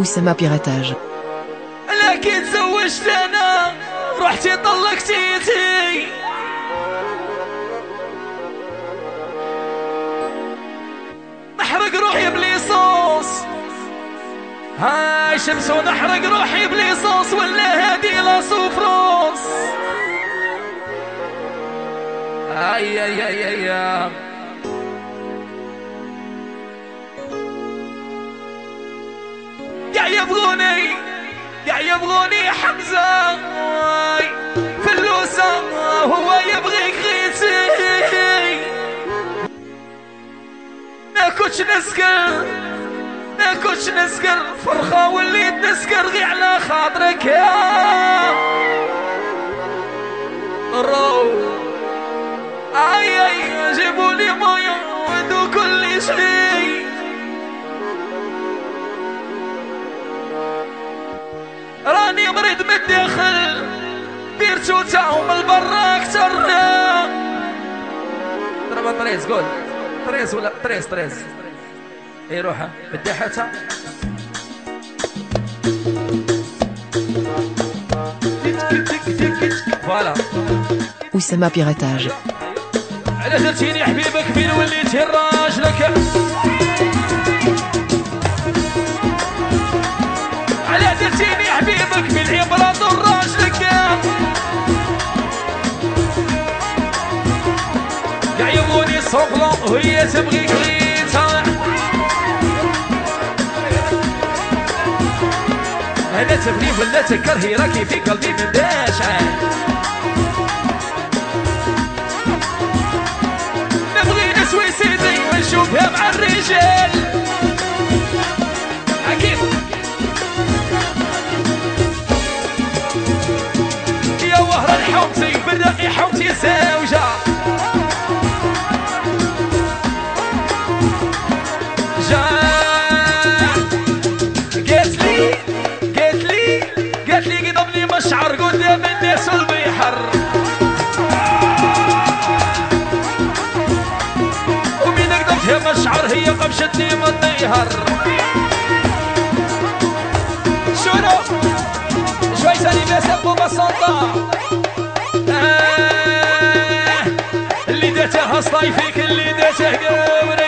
أسامة بيراتاج لكن تزوجت أنا رحتي طلقتيتي نحرق روحي بليصوص. هاي شمس ونحرق روحي بليصوص ولا هادي لا سوفروس. أي أي أي أي, أي. يا يبغوني يا يبغوني حمزة فلوسة هو يبغيك غيتي ناكوش نسكر ناكوش نسكر فرخة وليت نسكر غي على خاطرك يا رو آي آي جيبولي موية ودو كل شيء تاعهم البرا أكتر ضربة طريز قول. طريز ولا طريز طريز. اي روحها بداحتها فوالا. أسامة بيراتاج على درتيني حبيبك فين وليتي راجلك وهي تبغيك غيتا أنا تبني ولا تكرهي راكي في قلبي من داشع نبغي نسوي سيدي ونشوفها مع الرجال. أكيد. يا وهر الحومتي بالرقي حومتي زوجة قمشتني من النهر شنو؟ شوي سالي بس أبو بساطة. آه اللي داتها صايفك اللي داته قورية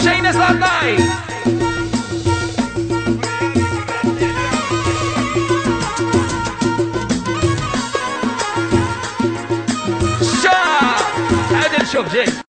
Shane is not nice. seu jeito.